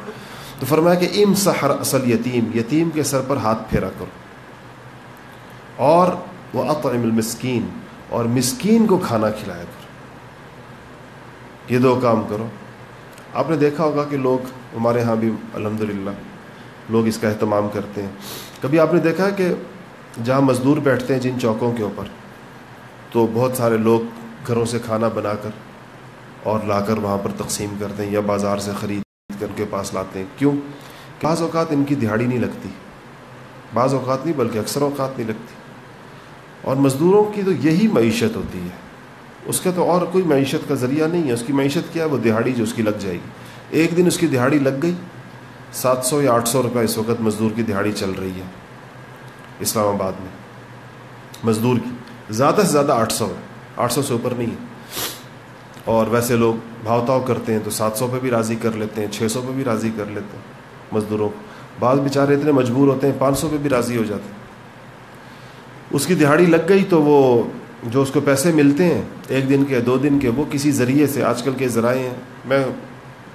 تو فرمایا کہ ام سحر اصل یتیم. یتیم کے سر پر ہاتھ پھیرا کرو. اور وہ اطعم المسکین. اور مسکین کو کھانا کھلایا کرو. یہ دو کام کرو. آپ نے دیکھا ہوگا کہ لوگ ہمارے ہاں بھی الحمد لوگ اس کا اہتمام کرتے ہیں. کبھی آپ نے دیکھا کہ جہاں مزدور بیٹھتے ہیں جن چوکوں کے اوپر، تو بہت سارے لوگ گھروں سے کھانا بنا کر اور لا کر وہاں پر تقسیم کرتے ہیں یا بازار سے خرید کر کے پاس لاتے ہیں۔ کیوں؟ بعض اوقات ان کی دہاڑی نہیں لگتی۔ بعض اوقات نہیں، بلکہ اکثر اوقات نہیں لگتی۔ اور مزدوروں کی تو یہی معیشت ہوتی ہے۔ اس کا تو اور کوئی معیشت کا ذریعہ نہیں ہے۔ اس کی معیشت کیا ہے؟ وہ دہاڑی جو اس کی لگ جائے گی۔ ایک دن اس کی دہاڑی لگ گئی۔ سات سو یا آٹھ سو روپے اس وقت مزدور کی دہاڑی چل رہی ہے۔ اسلام آباد میں مزدور کی۔ زیادہ سے زیادہ آٹھ سو۔ ہے آٹھ سو سے اوپر نہیں ہے۔ اور ویسے لوگ بھاؤ تاؤ کرتے ہیں تو سات سو پہ بھی راضی کر لیتے ہیں، چھ سو پہ بھی راضی کر لیتے ہیں مزدوروں کو۔ بعض بیچارے اتنے مجبور ہوتے ہیں، پانچ سو پہ بھی راضی ہو جاتے ہیں۔ اس کی دہاڑی لگ گئی تو وہ جو اس کو پیسے ملتے ہیں، ایک دن کے، دو دن کے، وہ کسی ذریعے سے، آج کل کے ذرائع ہیں۔ میں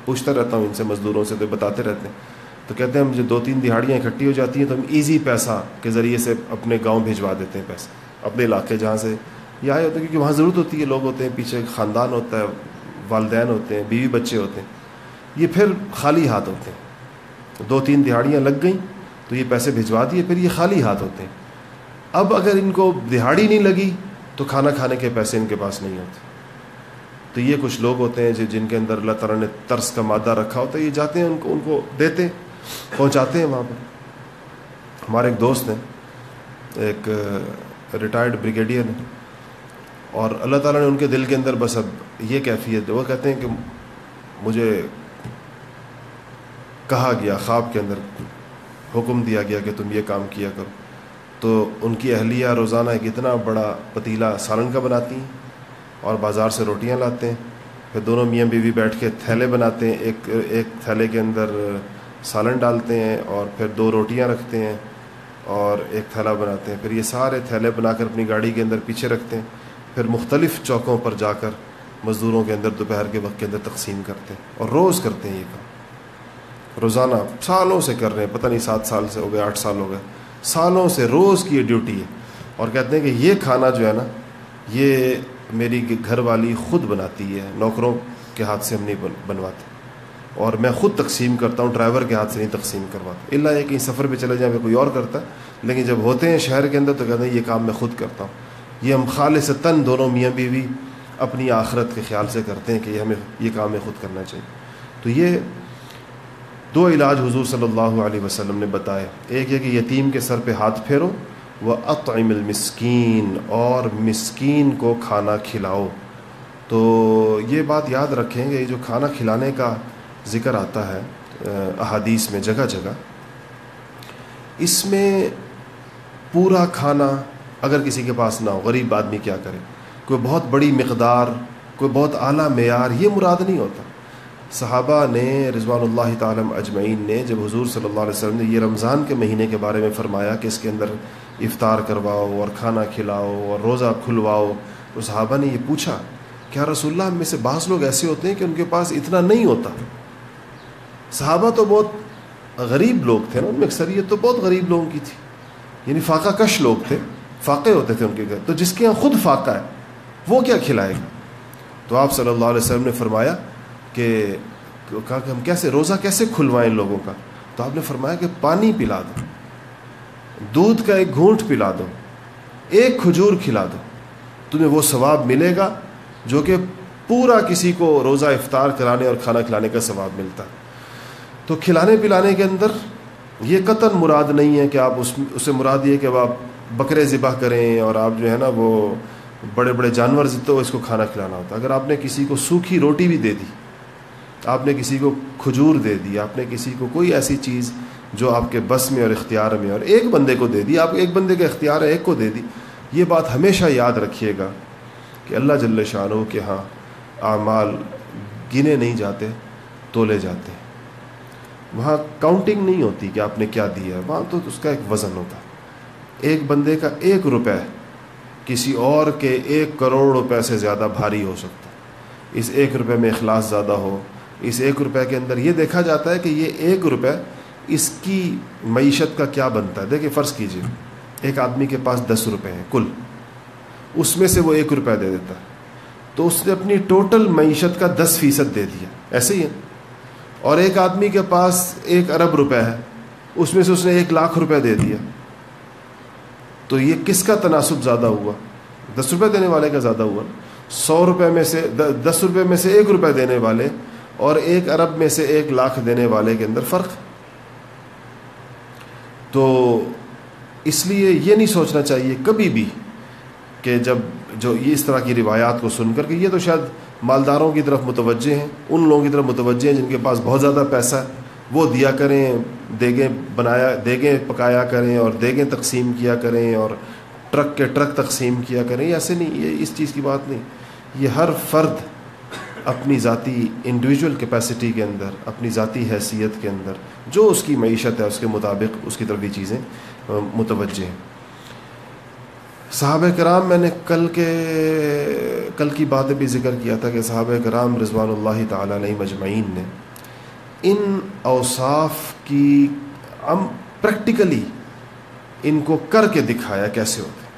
پوچھتا رہتا ہوں ان سے، مزدوروں سے تو بتاتے رہتے ہیں۔ تو کہتے ہیں، مجھے دو تین دہاڑیاں اکٹھی ہو جاتی ہیں تو ہم ایزی پیسہ کے ذریعے سے اپنے گاؤں بھجوا دیتے ہیں پیسے، اپنے علاقے جہاں سے یہ آئے ہوتے ہیں کیونکہ وہاں ضرورت ہوتی ہے لوگ ہوتے ہیں، پیچھے خاندان ہوتا ہے، والدین ہوتے ہیں، بیوی بچے ہوتے ہیں۔ یہ پھر خالی ہاتھ ہوتے ہیں۔ دو تین دہاڑیاں لگ گئیں تو یہ پیسے بھجوا دیے، پھر یہ خالی ہاتھ ہوتے ہیں۔ اب اگر ان کو دہاڑی نہیں لگی تو کھانا کھانے کے پیسے ان کے پاس نہیں ہوتے۔ تو یہ کچھ لوگ ہوتے ہیں جن کے اندر اللہ تعالیٰ نے ترس کا مادہ رکھا ہوتا ہے، یہ جاتے ہیں، ان کو ان کو دیتے پہنچاتے ہیں وہاں پر۔ ہمارے ایک دوست ہیں، ایک، ریٹائرڈ بریگیڈیئر ہیں۔ اور اللہ تعالیٰ نے ان کے دل کے اندر بس اب یہ کیفیت وہ کہتے ہیں کہ مجھے کہا گیا، خواب کے اندر حکم دیا گیا کہ تم یہ کام کیا کرو۔ تو ان کی اہلیہ روزانہ ایک اتنا بڑا پتیلا سالن کا بناتی ہیں اور بازار سے روٹیاں لاتے ہیں۔ پھر دونوں میاں بیوی بیٹھ کے تھیلے بناتے ہیں۔ ایک ایک تھیلے کے اندر سالن ڈالتے ہیں اور پھر دو روٹیاں رکھتے ہیں اور ایک تھیلا بناتے ہیں۔ پھر یہ سارے تھیلے بنا کر اپنی گاڑی کے اندر پیچھے رکھتے ہیں۔ پھر مختلف چوکوں پر جا کر مزدوروں کے اندر دوپہر کے وقت کے اندر تقسیم کرتے ہیں اور روز کرتے ہیں یہ کام۔ روزانہ سالوں سے کر رہے ہیں، پتہ نہیں سات سال سے ہو گئے، آٹھ سال ہو گئے۔ سالوں سے روز کی یہ ڈیوٹی ہے۔ اور کہتے ہیں کہ یہ کھانا جو ہے نا، یہ میری گھر والی خود بناتی ہے، نوکروں کے ہاتھ سے ہم نہیں بنواتے۔ اور میں خود تقسیم کرتا ہوں، ڈرائیور کے ہاتھ سے نہیں تقسیم کرواتا۔ اللہ یہ کہیں سفر پہ چلے جائیں پہ کوئی اور کرتا ہے لیکن جب ہوتے ہیں شہر کے اندر تو کہتے ہیں یہ کام میں خود کرتا ہوں۔ یہ ہم خالص تن دونوں میاں بیوی اپنی آخرت کے خیال سے کرتے ہیں کہ یہ ہمیں یہ کام خود کرنا چاہیے۔ تو یہ دو علاج حضور صلی اللہ علیہ وسلم نے بتائے۔ ایک یہ کہ یتیم کے سر پہ ہاتھ پھیرو وہ اطعم المسکین اور مسکین کو کھانا کھلاؤ۔ تو یہ بات یاد رکھیں کہ جو کھانا کھلانے کا ذکر آتا ہے احادیث میں جگہ جگہ، اس میں پورا کھانا اگر کسی کے پاس نہ ہو، غریب آدمی کیا کرے؟ کوئی بہت بڑی مقدار، کوئی بہت اعلیٰ معیار، یہ مراد نہیں ہوتا۔ صحابہ نے، رضوان اللہ تعالم اجمعین نے جب حضور صلی اللہ علیہ وسلم نے یہ رمضان کے مہینے کے بارے میں فرمایا کہ اس کے اندر افطار کرواؤ اور کھانا کھلاؤ اور روزہ کھلواؤ، تو صحابہ نے یہ پوچھا، کیا رسول اللہ میں سے بعض لوگ ایسے ہوتے ہیں کہ ان کے پاس اتنا نہیں ہوتا؟ صحابہ تو بہت غریب لوگ تھے نا، ان میں اکثریت تو بہت غریب لوگوں کی تھی یعنی فاقہ کش لوگ تھے۔ فاقے ہوتے تھے ان کے گھر۔ تو جس کے یہاں خود فاقہ ہے، وہ کیا کھلائے گا؟ تو آپ صلی اللہ علیہ وسلم نے فرمایا کہ، کہا کہ ہم کیسے، روزہ کیسے کھلوائیں لوگوں کا؟ تو آپ نے فرمایا کہ پانی پلا دو، دودھ کا ایک گھونٹ پلا دو، ایک کھجور کھلا دو۔ تمہیں وہ ثواب ملے گا جو کہ پورا کسی کو روزہ افطار کرانے اور کھانا کھلانے کا ثواب ملتا۔ تو کھلانے پلانے کے اندر یہ قطن مراد نہیں ہے کہ آپ اس، اسے مراد یہ کہ آپ بکرے ذبح کریں اور آپ جو ہے نا وہ بڑے بڑے جانور تو اس کو کھانا کھلانا ہوتا اگر آپ نے کسی کو سوکھی روٹی بھی دے دی، آپ نے کسی کو کھجور دے دی، آپ نے کسی کو کوئی ایسی چیز جو آپ کے بس میں اور اختیار میں اور ایک بندے کو دے دی، آپ ایک بندے کا اختیار ہے، ایک کو دے دی، یہ بات ہمیشہ یاد رکھیے گا کہ اللہ جل شاہ کے ہاں اعمال گنے نہیں جاتے، تولے جاتے۔ وہاں کاؤنٹنگ نہیں ہوتی کہ آپ نے کیا دیا ہے، وہاں تو اس کا ایک وزن ہوتا۔ ایک بندے کا ایک روپے کسی اور کے ایک کروڑ روپے سے زیادہ بھاری ہو سکتا ہے۔ اس ایک روپے میں اخلاص زیادہ ہو، اس ایک روپے کے اندر یہ دیکھا جاتا ہے کہ یہ ایک روپے اس کی معیشت کا کیا بنتا ہے۔ دیکھیں فرض کیجیے ایک آدمی کے پاس دس روپے ہیں، کل، اس میں سے وہ ایک روپے دے دیتا ہے۔ تو اس نے اپنی ٹوٹل معیشت کا دس فیصد دے دیا۔ ایسے ہی ہے۔ اور ایک آدمی کے پاس ایک ارب روپے ہے، اس میں سے اس نے ایک لاکھ روپے دے دیا۔ تو یہ کس کا تناسب زیادہ ہوا؟ دس روپے دینے والے کا زیادہ ہوا۔ سو روپے میں سے دس روپے میں سے ایک روپے دینے والے اور ایک ارب میں سے ایک لاکھ دینے والے کے اندر فرق۔ تو اس لیے یہ نہیں سوچنا چاہیے کبھی بھی کہ جب جو یہ اس طرح کی روایات کو سن کر کہ یہ تو شاید مالداروں کی طرف متوجہ ہیں، ان لوگوں کی طرف متوجہ ہیں جن کے پاس بہت زیادہ پیسہ ہے، وہ دیا کریں دیگیں بنایا، دیگیں پکایا کریں اور دیگیں تقسیم کیا کریں اور ٹرک کے ٹرک تقسیم کیا کریں ایسے نہیں، یہ اس چیز کی بات نہیں۔ یہ ہر فرد اپنی ذاتی انڈیویجول کیپیسٹی کے اندر، اپنی ذاتی حیثیت کے اندر، جو اس کی معیشت ہے، اس کے مطابق اس کی طرف یہ چیزیں متوجہ ہیں۔ صحابہ کرام، میں نے کل کے، کل کی باتیں بھی ذکر کیا تھا کہ صحابہ کرام رضوان اللہ تعالیٰ علیہ مجمعین نے ان اوصاف کی ہم پریکٹیکلی ان کو کر کے دکھایا کیسے ہوتے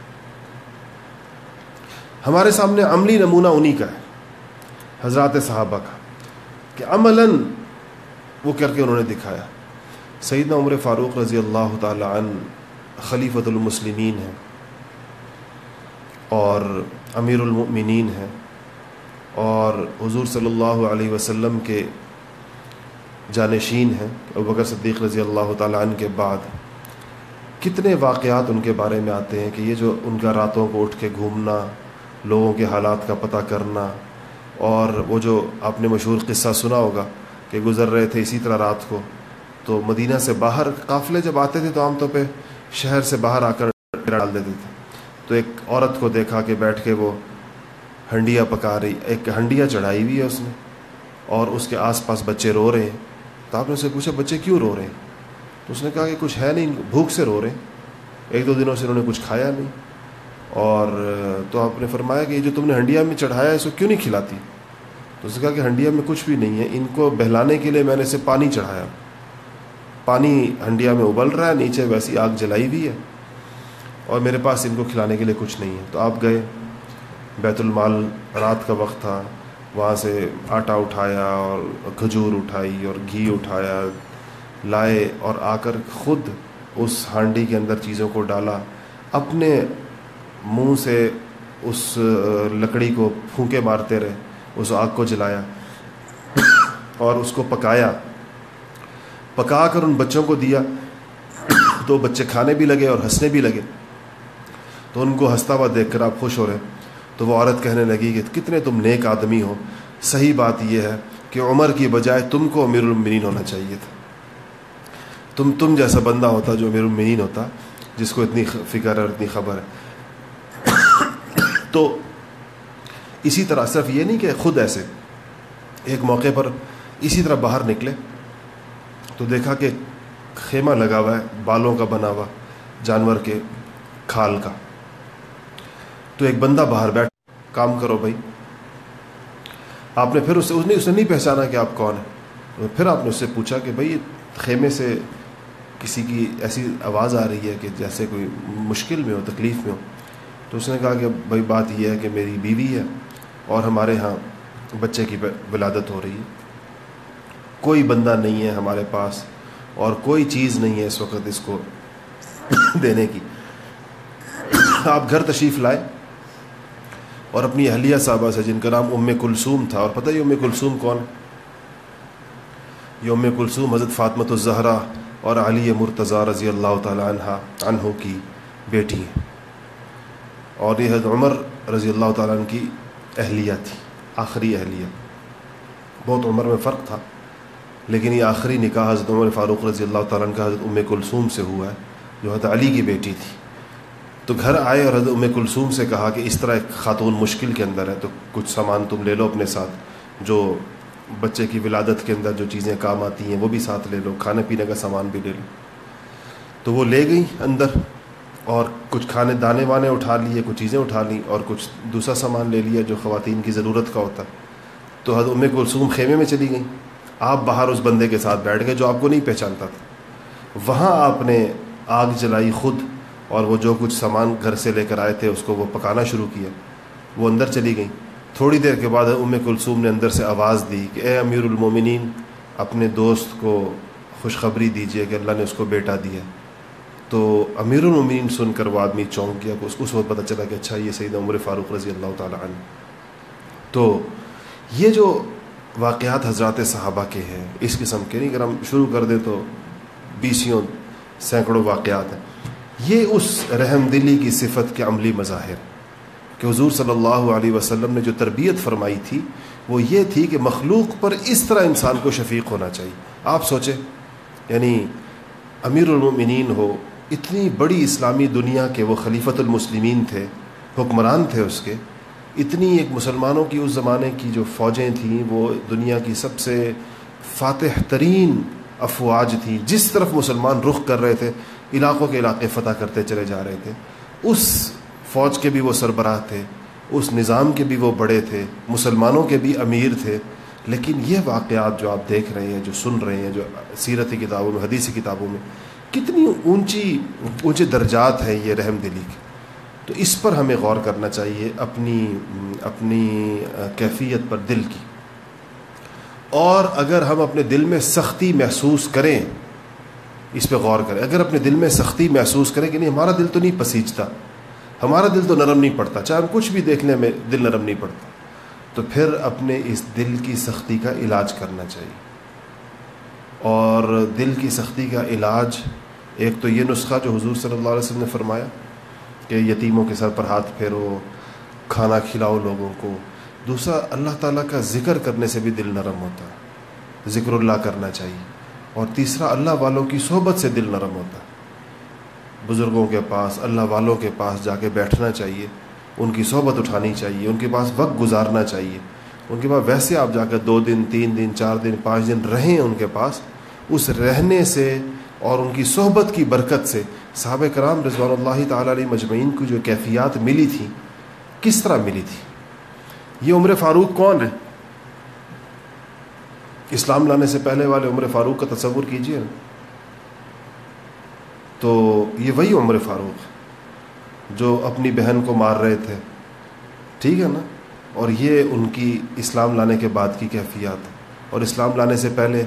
ہمارے سامنے عملی نمونہ انہی کا ہے، حضرات صحابہ کا، کہ عملاً وہ کر کے انہوں نے دکھایا۔ سیدنا عمر فاروق رضی اللہ تعالی عنہ خلیفۃ المسلمین ہیں اور امیر المؤمنین ہیں اور حضور صلی اللہ علیہ وسلم کے جانشین ہیں، ابو بکر صدیق رضی اللہ تعالیٰ عنہ کے بعد۔ کتنے واقعات ان کے بارے میں آتے ہیں کہ یہ جو ان کا راتوں کو اٹھ کے گھومنا، لوگوں کے حالات کا پتہ کرنا، اور وہ جو آپ نے مشہور قصہ سنا ہوگا کہ گزر رہے تھے اسی طرح رات کو، تو مدینہ سے باہر قافلے جب آتے تھے تو عام طور پہ شہر سے باہر آ کر ڈال دیتے تھے۔ تو ایک عورت کو دیکھا کہ بیٹھ کے وہ ہنڈیا پکا رہی، ایک ہنڈیا چڑھائی ہوئی ہے اس نے، اور اس کے آس پاس بچے رو رہے ہیں۔ تو آپ نے اسے پوچھا، بچے کیوں رو رہے ہیں؟ تو اس نے کہا کہ کچھ ہے نہیں، بھوک سے رو رہے ہیں۔ ایک دو دنوں سے انہوں نے کچھ کھایا نہیں۔ اور تو آپ نے فرمایا کہ یہ جو تم نے ہنڈیا میں چڑھایا ہے، اس کو کیوں نہیں کھلاتی؟ تو اس نے کہا کہ ہنڈیا میں کچھ بھی نہیں ہے، ان کو بہلانے کے لیے میں نے اسے پانی چڑھایا۔ پانی ہنڈیا میں ابل رہا ہے، نیچے ویسی آگ جلائی ہوئی ہے۔ اور میرے پاس ان کو کھلانے کے لیے کچھ نہیں ہے۔ تو آپ گئے۔ بیت المال رات کا وقت تھا۔ وہاں سے آٹا اٹھایا اور کھجور اٹھائی اور گھی اٹھایا، لائے اور آ کر خود اس ہانڈی کے اندر چیزوں کو ڈالا۔ اپنے منہ سے اس لکڑی کو پھونکے مارتے رہے، اس آگ کو جلایا اور اس کو پکایا۔ پکا کر ان بچوں کو دیا تو بچے کھانے بھی لگے اور ہنسنے بھی لگے۔ تو ان کو ہنستا ہوا دیکھ کر آپ خوش ہو رہے تو وہ عورت کہنے لگی کہ کتنے تم نیک آدمی ہو۔ صحیح بات یہ ہے کہ عمر کی بجائے تم کو امیر المنین ہونا چاہیے تھا۔ تم تم جیسا بندہ ہوتا جو امیر المنین ہوتا، جس کو اتنی فکر اور اتنی خبر ہے۔ تو اسی طرح صرف یہ نہیں کہ خود ایسے ایک موقع پر اسی طرح باہر نکلے، تو دیکھا کہ خیمہ لگا ہوا ہے، بالوں کا بنا ہوا جانور کے کھال کا۔ تو ایک بندہ باہر بیٹھ کام کرو بھائی۔ آپ نے پھر اس سے اس نے اس نے نہیں پہچانا کہ آپ کون ہیں۔ پھر آپ نے اس سے پوچھا کہ بھائی خیمے سے کسی کی ایسی آواز آ رہی ہے کہ جیسے کوئی مشکل میں ہو، تکلیف میں ہو۔ تو اس نے کہا کہ بھائی، بات یہ ہے کہ میری بیوی ہے اور ہمارے ہاں بچے کی ولادت ہو رہی ہے۔ کوئی بندہ نہیں ہے ہمارے پاس اور کوئی چیز نہیں ہے اس وقت اس کو دینے کی۔ آپ گھر تشریف لائے۔ اور اپنی اہلیہ صاحبہ سے جن کا نام ام کلثوم تھا، اور پتہ ہی ام کلثوم کون؟ یہ ام کلثوم حضرت فاطمت الزہرا اور علی مرتضیٰ رضی اللہ تعالیٰ عنہ عنہ کی بیٹی ہیں۔ اور یہ حضرت عمر رضی اللہ تعالیٰ عنہ کی اہلیہ تھی، آخری اہلیہ۔ بہت عمر میں فرق تھا، لیکن یہ آخری نکاح حضرت عمر فاروق رضی اللہ تعالیٰ عنہ کا حضرت ام کلثوم سے ہوا ہے، جو حضرت علی کی بیٹی تھی۔ تو گھر آئے اور حضرت ام کلثوم سے کہا کہ اس طرح ایک خاتون مشکل کے اندر ہے، تو کچھ سامان تم لے لو اپنے ساتھ، جو بچے کی ولادت کے اندر جو چیزیں کام آتی ہیں وہ بھی ساتھ لے لو، کھانے پینے کا سامان بھی لے لو۔ تو وہ لے گئی اندر اور کچھ کھانے دانے وانے اٹھا لیے، کچھ چیزیں اٹھا لیں اور کچھ دوسرا سامان لے لیا جو خواتین کی ضرورت کا ہوتا۔ تو حضرت ام کلثوم خیمے میں چلی گئیں۔ آپ باہر اس بندے کے ساتھ بیٹھ گئے جو آپ کو نہیں پہچانتا تھا۔ وہاں آپ نے آگ جلائی خود۔ اور وہ جو کچھ سامان گھر سے لے کر آئے تھے، اس کو وہ پکانا شروع کیا۔ وہ اندر چلی گئیں۔ تھوڑی دیر کے بعد ام کلثوم نے اندر سے آواز دی کہ اے امیر المومنین، اپنے دوست کو خوشخبری دیجیے کہ اللہ نے اس کو بیٹا دیا۔ تو امیر المومنین سن کر وہ آدمی چونک گیا کہ اس وقت پتہ چلا کہ اچھا یہ سید عمر فاروق رضی اللہ تعالیٰ عنہ۔ تو یہ جو واقعات حضرات صحابہ کے ہیں، اس قسم کے نہیں، اگر ہم شروع کر دیں تو بیسیوں سینکڑوں واقعات ہیں۔ یہ اس رحم دلی کی صفت کے عملی مظاہر کہ حضور صلی اللہ علیہ وسلم نے جو تربیت فرمائی تھی وہ یہ تھی کہ مخلوق پر اس طرح انسان کو شفیق ہونا چاہیے۔ آپ سوچیں یعنی امیر المؤمنین ہو، اتنی بڑی اسلامی دنیا کے وہ خلیفۃ المسلمین تھے، حکمران تھے اس کے، اتنی ایک مسلمانوں کی اس زمانے کی جو فوجیں تھیں، وہ دنیا کی سب سے فاتح ترین افواج تھیں۔ جس طرف مسلمان رخ کر رہے تھے علاقوں کے علاقے فتح کرتے چلے جا رہے تھے۔ اس فوج کے بھی وہ سربراہ تھے، اس نظام کے بھی وہ بڑے تھے، مسلمانوں کے بھی امیر تھے۔ لیکن یہ واقعات جو آپ دیکھ رہے ہیں، جو سن رہے ہیں، جو سیرتی کتابوں میں حدیثی کتابوں میں، کتنی اونچی، اونچے درجات ہیں یہ رحم دلی کے۔ تو اس پر ہمیں غور کرنا چاہیے اپنی اپنی کیفیت پر دل کی۔ اور اگر ہم اپنے دل میں سختی محسوس کریں اس پہ غور کریں اگر اپنے دل میں سختی محسوس کریں کہ نہیں، ہمارا دل تو نہیں پسیجتا، ہمارا دل تو نرم نہیں پڑتا، چاہے ہم کچھ بھی دیکھ لیں ہمیں دل نرم نہیں پڑتا، تو پھر اپنے اس دل کی سختی کا علاج کرنا چاہیے۔ اور دل کی سختی کا علاج، ایک تو یہ نسخہ جو حضور صلی اللہ علیہ وسلم نے فرمایا کہ یتیموں کے سر پر ہاتھ پھیرو، کھانا کھلاؤ لوگوں کو۔ دوسرا، اللہ تعالیٰ کا ذکر کرنے سے بھی دل نرم ہوتا ہے، ذکر اللہ کرنا چاہیے۔ اور تیسرا، اللہ والوں کی صحبت سے دل نرم ہوتا ہے۔ بزرگوں کے پاس، اللہ والوں کے پاس جا کے بیٹھنا چاہیے۔ ان کی صحبت اٹھانی چاہیے، ان کے پاس وقت گزارنا چاہیے۔ ان کے پاس ویسے آپ جا کر دو دن، تین دن، چار دن، پانچ دن رہیں ان کے پاس، اس رہنے سے اور ان کی صحبت کی برکت سے صحابہ کرام رضوان اللہ تعالیٰ علیہ مجمعین کو جو کیفیات ملی تھیں، کس طرح ملی تھی؟ یہ عمر فاروق کون ہے؟ اسلام لانے سے پہلے والے عمر فاروق کا تصور کیجیے۔ تو یہ وہی عمر فاروق جو اپنی بہن کو مار رہے تھے۔ ٹھیک ہے نا؟ اور یہ ان کی اسلام لانے کے بعد کی کیفیات۔ اور اسلام لانے سے پہلے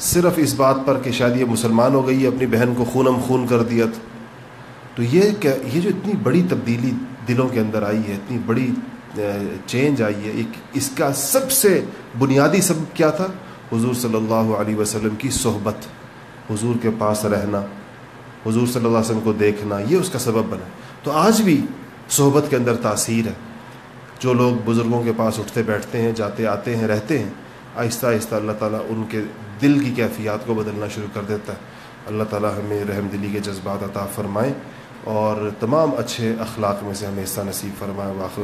صرف اس بات پر کہ شاید یہ مسلمان ہو گئی ہے اپنی بہن کو خونم خون کر دیا تو یہ یہ جو اتنی بڑی تبدیلی دلوں کے اندر آئی ہے، اتنی بڑی چینج آئی ہے۔ ایک اس کا سب سے بنیادی سبب کیا تھا؟ حضور صلی اللہ علیہ وسلم کی صحبت، حضور کے پاس رہنا، حضور صلی اللہ علیہ وسلم کو دیکھنا، یہ اس کا سبب بنا۔ تو آج بھی صحبت کے اندر تاثیر ہے۔ جو لوگ بزرگوں کے پاس اٹھتے بیٹھتے ہیں، جاتے آتے ہیں، رہتے ہیں، آہستہ آہستہ اللہ تعالیٰ ان کے دل کی کیفیات کو بدلنا شروع کر دیتا ہے۔ اللہ تعالیٰ ہمیں رحم دلی کے جذبات عطا فرمائیں اور تمام اچھے اخلاق میں سے ہمیں حصہ نصیب فرمائے۔ واخر